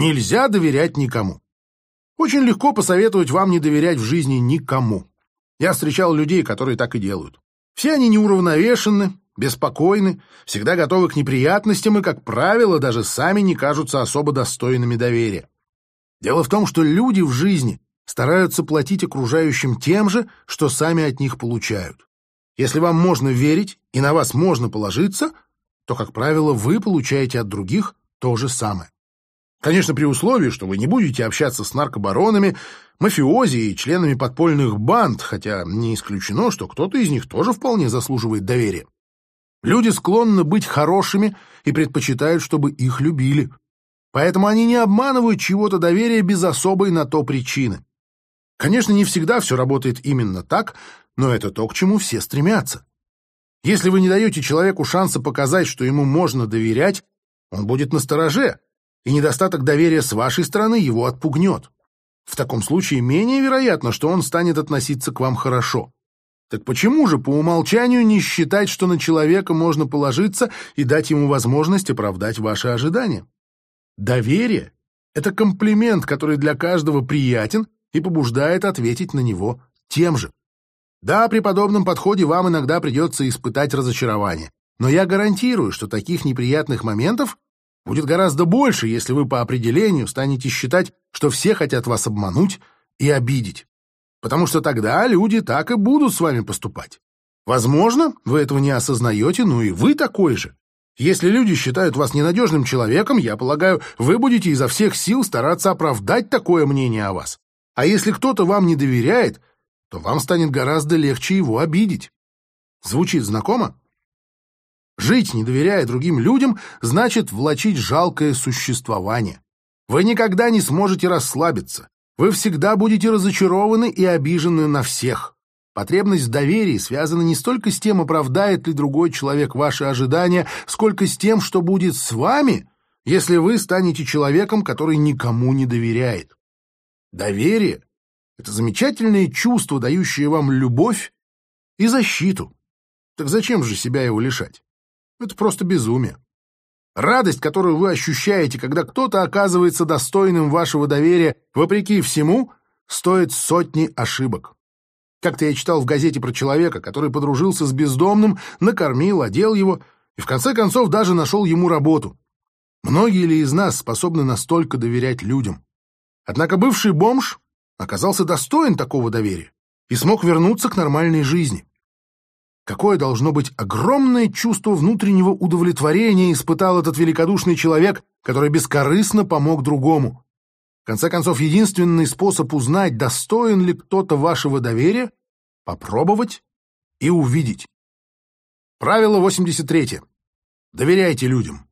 Нельзя доверять никому. Очень легко посоветовать вам не доверять в жизни никому. Я встречал людей, которые так и делают. Все они неуравновешены, беспокойны, всегда готовы к неприятностям и, как правило, даже сами не кажутся особо достойными доверия. Дело в том, что люди в жизни стараются платить окружающим тем же, что сами от них получают. Если вам можно верить и на вас можно положиться, то, как правило, вы получаете от других то же самое. Конечно, при условии, что вы не будете общаться с наркобаронами, мафиози и членами подпольных банд, хотя не исключено, что кто-то из них тоже вполне заслуживает доверия. Люди склонны быть хорошими и предпочитают, чтобы их любили. Поэтому они не обманывают чего-то доверия без особой на то причины. Конечно, не всегда все работает именно так, но это то, к чему все стремятся. Если вы не даете человеку шанса показать, что ему можно доверять, он будет настороже, и недостаток доверия с вашей стороны его отпугнет. В таком случае менее вероятно, что он станет относиться к вам хорошо. Так почему же по умолчанию не считать, что на человека можно положиться и дать ему возможность оправдать ваши ожидания? Доверие — это комплимент, который для каждого приятен и побуждает ответить на него тем же. Да, при подобном подходе вам иногда придется испытать разочарование, но я гарантирую, что таких неприятных моментов будет гораздо больше, если вы по определению станете считать, что все хотят вас обмануть и обидеть. Потому что тогда люди так и будут с вами поступать. Возможно, вы этого не осознаете, но и вы такой же. Если люди считают вас ненадежным человеком, я полагаю, вы будете изо всех сил стараться оправдать такое мнение о вас. А если кто-то вам не доверяет, то вам станет гораздо легче его обидеть. Звучит знакомо? Жить, не доверяя другим людям, значит влачить жалкое существование. Вы никогда не сможете расслабиться. Вы всегда будете разочарованы и обижены на всех. Потребность в доверии связана не столько с тем, оправдает ли другой человек ваши ожидания, сколько с тем, что будет с вами, если вы станете человеком, который никому не доверяет. Доверие — это замечательное чувство, дающее вам любовь и защиту. Так зачем же себя его лишать? Это просто безумие. Радость, которую вы ощущаете, когда кто-то оказывается достойным вашего доверия, вопреки всему, стоит сотни ошибок. Как-то я читал в газете про человека, который подружился с бездомным, накормил, одел его и в конце концов даже нашел ему работу. Многие ли из нас способны настолько доверять людям? Однако бывший бомж оказался достоин такого доверия и смог вернуться к нормальной жизни. Какое должно быть огромное чувство внутреннего удовлетворения испытал этот великодушный человек, который бескорыстно помог другому. В конце концов, единственный способ узнать, достоин ли кто-то вашего доверия, попробовать и увидеть. Правило 83. Доверяйте людям.